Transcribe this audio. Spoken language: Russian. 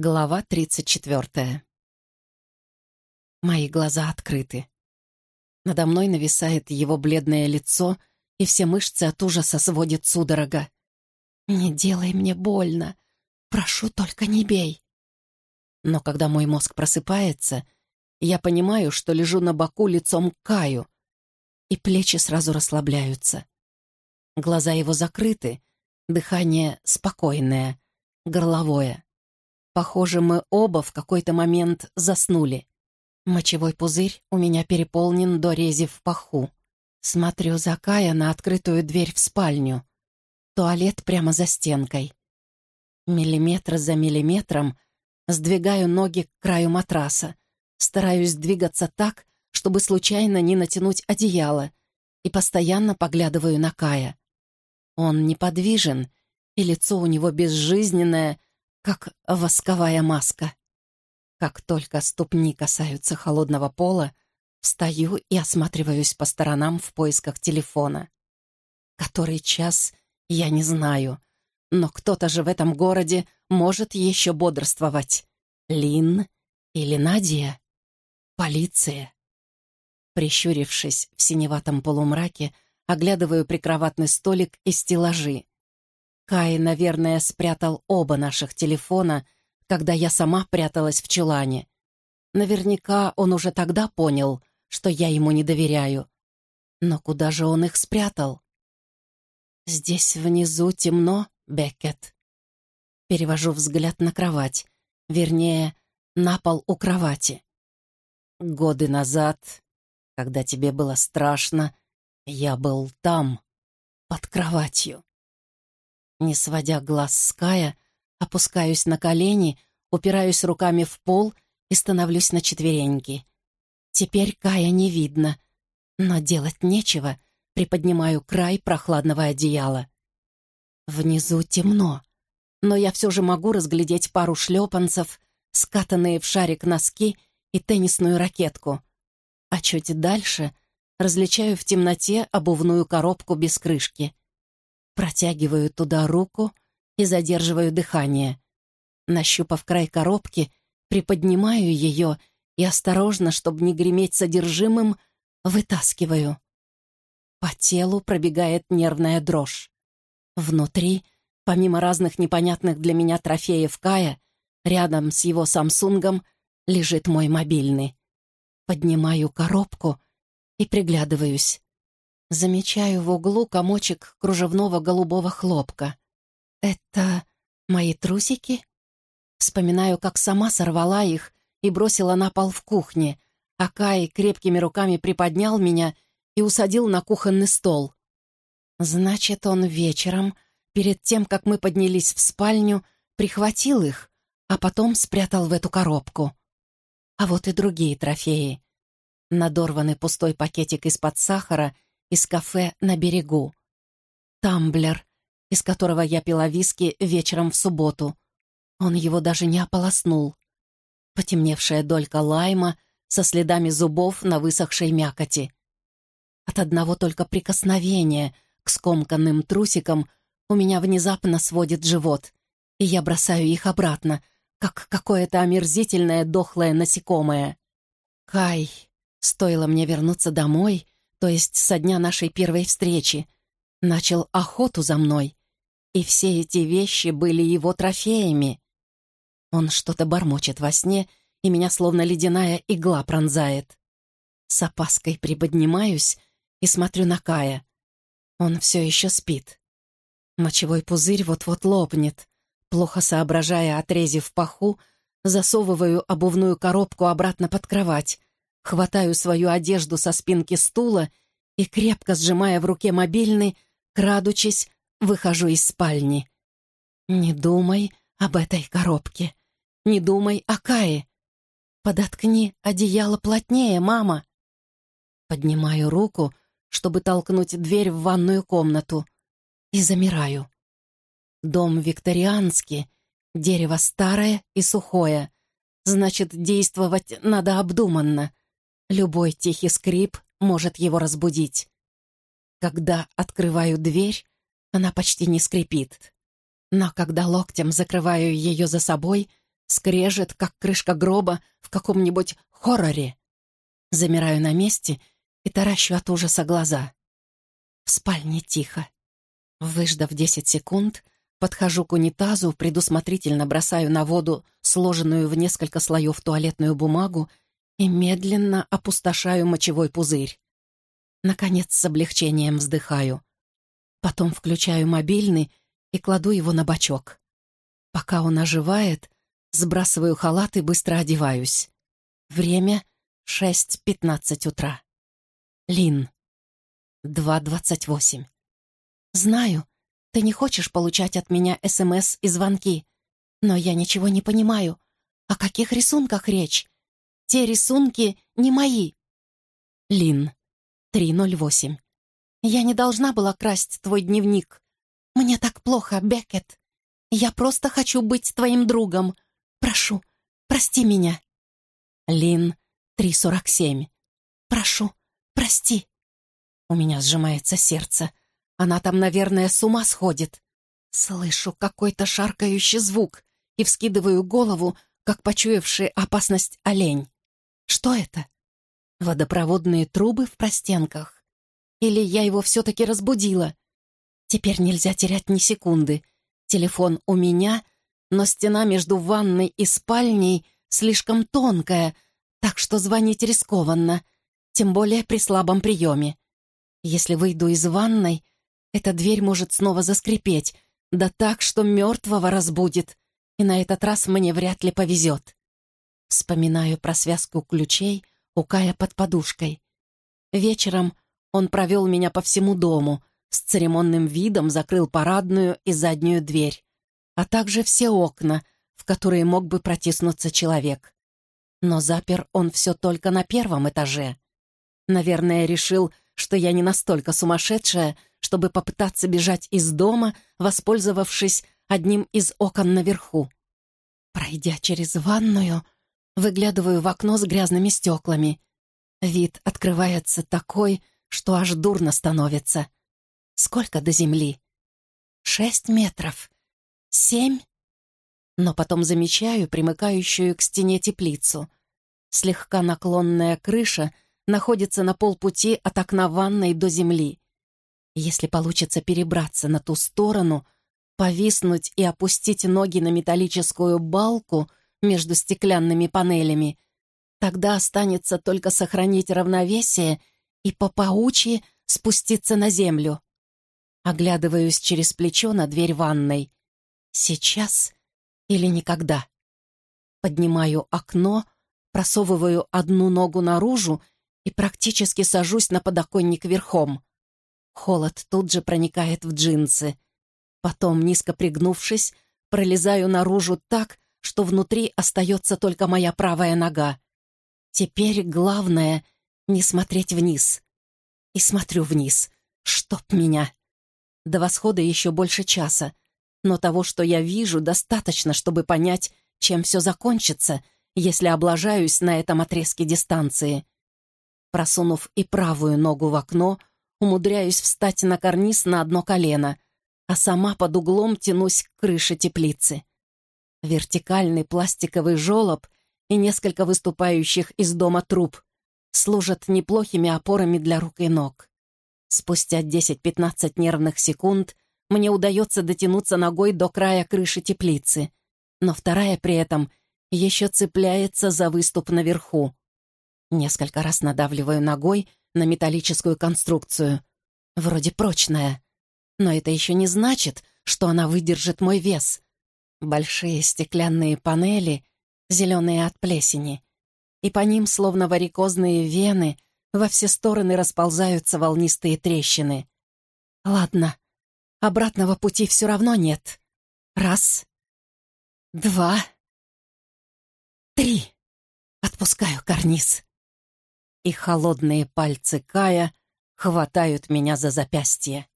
Глава 34. Мои глаза открыты. Надо мной нависает его бледное лицо, и все мышцы от ужаса сводит судорога. «Не делай мне больно. Прошу, только не бей». Но когда мой мозг просыпается, я понимаю, что лежу на боку лицом к Каю, и плечи сразу расслабляются. Глаза его закрыты, дыхание спокойное, горловое. Похоже, мы оба в какой-то момент заснули. Мочевой пузырь у меня переполнен до рези в паху. Смотрю за Кая на открытую дверь в спальню. Туалет прямо за стенкой. Миллиметр за миллиметром сдвигаю ноги к краю матраса. Стараюсь двигаться так, чтобы случайно не натянуть одеяло, и постоянно поглядываю на Кая. Он неподвижен, и лицо у него безжизненное, как восковая маска. Как только ступни касаются холодного пола, встаю и осматриваюсь по сторонам в поисках телефона. Который час, я не знаю, но кто-то же в этом городе может еще бодрствовать. Лин или Надя? Полиция. Прищурившись в синеватом полумраке, оглядываю прикроватный столик и стеллажи. Кай, наверное, спрятал оба наших телефона, когда я сама пряталась в чулане. Наверняка он уже тогда понял, что я ему не доверяю. Но куда же он их спрятал? Здесь внизу темно, Беккет. Перевожу взгляд на кровать, вернее, на пол у кровати. Годы назад, когда тебе было страшно, я был там, под кроватью. Не сводя глаз с Кая, опускаюсь на колени, упираюсь руками в пол и становлюсь на четвереньки. Теперь Кая не видно, но делать нечего, приподнимаю край прохладного одеяла. Внизу темно, но я все же могу разглядеть пару шлепанцев, скатанные в шарик носки и теннисную ракетку. А чуть дальше различаю в темноте обувную коробку без крышки. Протягиваю туда руку и задерживаю дыхание. Нащупав край коробки, приподнимаю ее и осторожно, чтобы не греметь содержимым, вытаскиваю. По телу пробегает нервная дрожь. Внутри, помимо разных непонятных для меня трофеев Кая, рядом с его Самсунгом лежит мой мобильный. Поднимаю коробку и приглядываюсь. Замечаю в углу комочек кружевного голубого хлопка. «Это мои трусики?» Вспоминаю, как сама сорвала их и бросила на пол в кухне, а Кай крепкими руками приподнял меня и усадил на кухонный стол. Значит, он вечером, перед тем, как мы поднялись в спальню, прихватил их, а потом спрятал в эту коробку. А вот и другие трофеи. Надорванный пустой пакетик из-под сахара — из кафе на берегу. Тамблер, из которого я пила виски вечером в субботу. Он его даже не ополоснул. Потемневшая долька лайма со следами зубов на высохшей мякоти. От одного только прикосновения к скомканным трусикам у меня внезапно сводит живот, и я бросаю их обратно, как какое-то омерзительное дохлое насекомое. Кай, стоило мне вернуться домой — то есть со дня нашей первой встречи, начал охоту за мной, и все эти вещи были его трофеями. Он что-то бормочет во сне, и меня словно ледяная игла пронзает. С опаской приподнимаюсь и смотрю на Кая. Он все еще спит. Мочевой пузырь вот-вот лопнет. Плохо соображая отрезе в паху, засовываю обувную коробку обратно под кровать, Хватаю свою одежду со спинки стула и, крепко сжимая в руке мобильный, крадучись, выхожу из спальни. Не думай об этой коробке. Не думай о Кае. Подоткни одеяло плотнее, мама. Поднимаю руку, чтобы толкнуть дверь в ванную комнату, и замираю. Дом викторианский, дерево старое и сухое. Значит, действовать надо обдуманно. Любой тихий скрип может его разбудить. Когда открываю дверь, она почти не скрипит. Но когда локтем закрываю ее за собой, Скрежет, как крышка гроба в каком-нибудь хорроре. Замираю на месте и таращу от ужаса глаза. В спальне тихо. Выждав десять секунд, подхожу к унитазу, предусмотрительно бросаю на воду сложенную в несколько слоев туалетную бумагу и медленно опустошаю мочевой пузырь. Наконец, с облегчением вздыхаю. Потом включаю мобильный и кладу его на бочок. Пока он оживает, сбрасываю халат и быстро одеваюсь. Время — шесть пятнадцать утра. Лин. Два двадцать восемь. Знаю, ты не хочешь получать от меня СМС и звонки, но я ничего не понимаю. О каких рисунках речь? Те рисунки не мои. Лин. 308. Я не должна была красть твой дневник. Мне так плохо, Беккет. Я просто хочу быть твоим другом. Прошу, прости меня. Лин, 347. Прошу, прости. У меня сжимается сердце. Она там, наверное, с ума сходит. Слышу какой-то шаркающий звук и вскидываю голову, как почуявший опасность олень. Что это? Водопроводные трубы в простенках? Или я его все-таки разбудила? Теперь нельзя терять ни секунды. Телефон у меня, но стена между ванной и спальней слишком тонкая, так что звонить рискованно, тем более при слабом приеме. Если выйду из ванной, эта дверь может снова заскрипеть, да так, что мертвого разбудит, и на этот раз мне вряд ли повезет. Вспоминаю про связку ключей — у Кая под подушкой. Вечером он провел меня по всему дому, с церемонным видом закрыл парадную и заднюю дверь, а также все окна, в которые мог бы протиснуться человек. Но запер он все только на первом этаже. Наверное, решил, что я не настолько сумасшедшая, чтобы попытаться бежать из дома, воспользовавшись одним из окон наверху. Пройдя через ванную, Выглядываю в окно с грязными стеклами. Вид открывается такой, что аж дурно становится. Сколько до земли? Шесть метров. Семь? Но потом замечаю примыкающую к стене теплицу. Слегка наклонная крыша находится на полпути от окна ванной до земли. Если получится перебраться на ту сторону, повиснуть и опустить ноги на металлическую балку — между стеклянными панелями. Тогда останется только сохранить равновесие и по паучьи спуститься на землю. Оглядываюсь через плечо на дверь ванной. Сейчас или никогда. Поднимаю окно, просовываю одну ногу наружу и практически сажусь на подоконник верхом. Холод тут же проникает в джинсы. Потом, низко пригнувшись, пролезаю наружу так, что внутри остается только моя правая нога. Теперь главное — не смотреть вниз. И смотрю вниз. Чтоб меня. До восхода еще больше часа, но того, что я вижу, достаточно, чтобы понять, чем все закончится, если облажаюсь на этом отрезке дистанции. Просунув и правую ногу в окно, умудряюсь встать на карниз на одно колено, а сама под углом тянусь к крыше теплицы вертикальный пластиковый жолоб и несколько выступающих из дома труб служат неплохими опорами для рук и ног. Спустя 10-15 нервных секунд мне удается дотянуться ногой до края крыши теплицы, но вторая при этом еще цепляется за выступ наверху. Несколько раз надавливаю ногой на металлическую конструкцию. Вроде прочная. Но это еще не значит, что она выдержит мой вес. Большие стеклянные панели, зеленые от плесени, и по ним, словно варикозные вены, во все стороны расползаются волнистые трещины. Ладно, обратного пути все равно нет. Раз, два, три. Отпускаю карниз. И холодные пальцы Кая хватают меня за запястье.